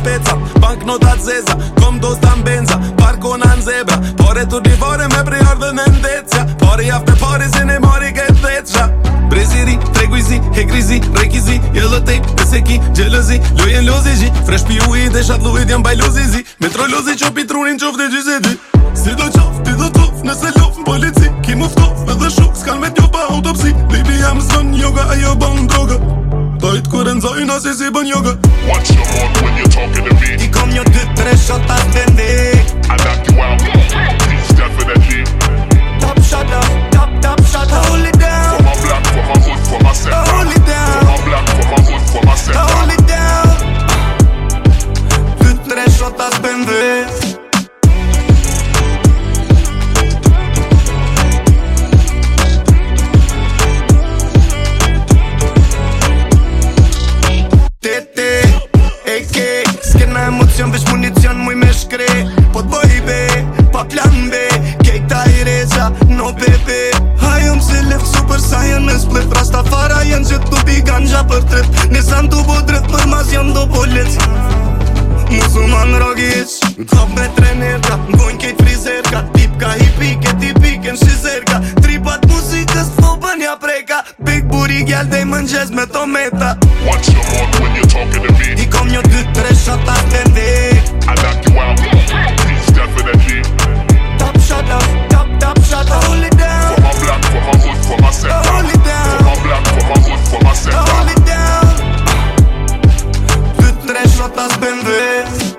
shpeca Bank nota zeza, kom do sta benza Parko na nzebra, pore tur një me pri dhe në ndecja Pore jaf me pore si ne mori këtë dhecja Breziri, treguizi, hegrizi, rekizi Jelë tejp, peseki, gjelëzi, Lujen lozi gji Fresh pi ujit e shatluit jam bajluzi zi Metro lozi qo pitrunin qofte gjizeti Si do qofte inaccessible yoga. Watch your mouth when you're talking to me. Y con your deux, tres shotas bende. I knock you out. He's definitely. Top shutter, top, top shutter. Hold it down. For my black, for my hood, for myself. Hold it down. For my black, for my hood, for myself. Hold it down. Deux, tres shotas bende. emocion Vesh municion muj me shkre Po të boj be, pa plan be ta i reqa, no pepe Hajëm se left super sajën në splet Rasta fara jenë gjithë të bi ganja për tret Nisan të bo drët për mas janë do bolet po Muzuman rogic Kop me trenerka Ngojnë kejt frizerka Tip ka hipike, tipike në shizerka Tripat muzikës të po fobën ja preka Big buri gjall dhe i mëngjes me tometa What's your mood when you're talking to me? pas pendré